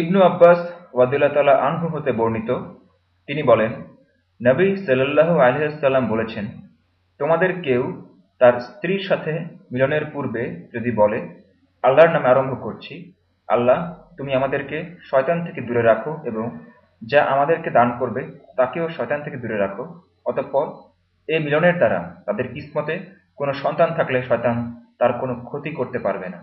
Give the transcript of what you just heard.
ইবনু আব্বাস ওয়াদুল্লাহ আনহু হতে বর্ণিত। তিনি বলেন, নবী সাল্লাহ আলহাম বলেছেন, তোমাদের কেউ তার স্ত্রীর সাথে মিলনের পূর্বে যদি বলে, আল্লাহর নামে আরম্ভ করছি, আল্লাহ, তুমি আমাদেরকে শয়তান থেকে দূরে রাখো এবং যা আমাদেরকে দান করবে, তাকেও শয়তান থেকে দূরে রাখো, অতঃপর এই মিলনের দ্বারা তাদের কিসমতে কোনো সন্তান থাকলে শয়তান তার কোনো ক্ষতি করতে পারবে না